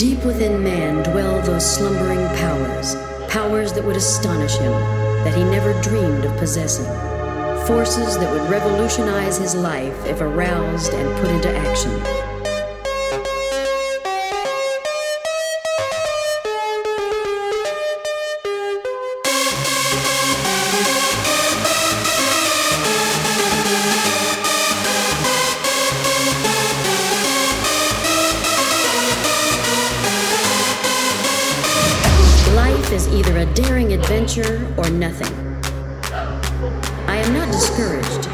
Deep within man dwell those slumbering powers, powers that would astonish him, that he never dreamed of possessing, forces that would revolutionize his life if aroused and put into action. Is either a daring adventure or nothing. I am not discouraged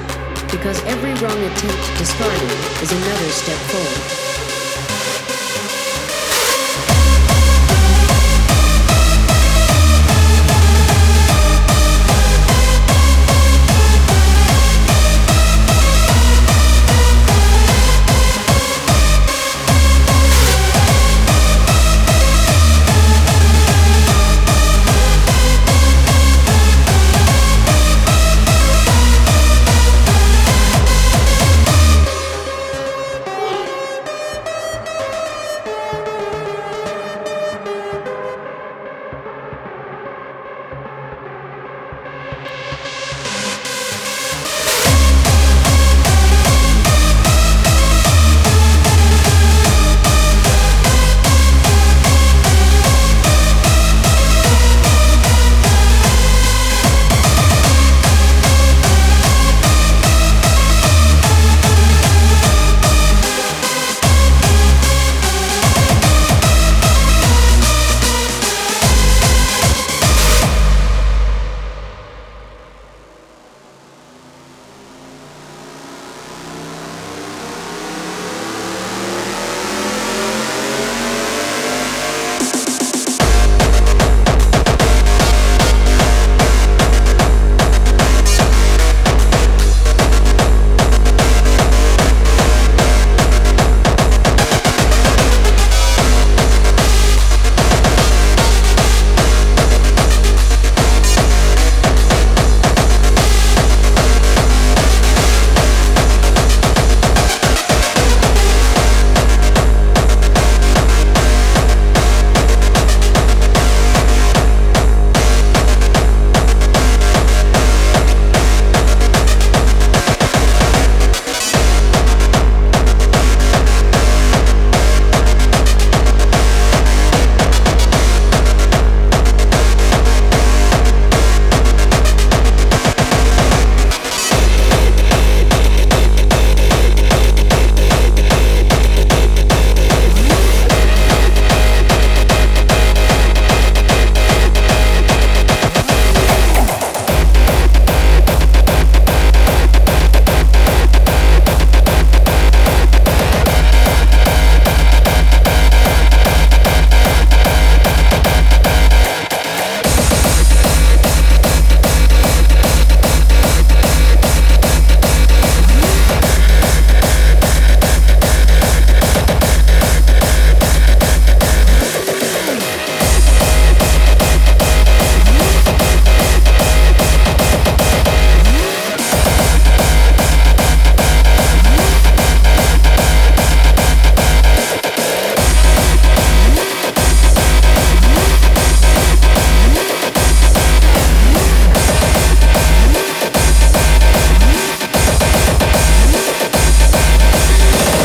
because every wrong attempt discarded is another step forward.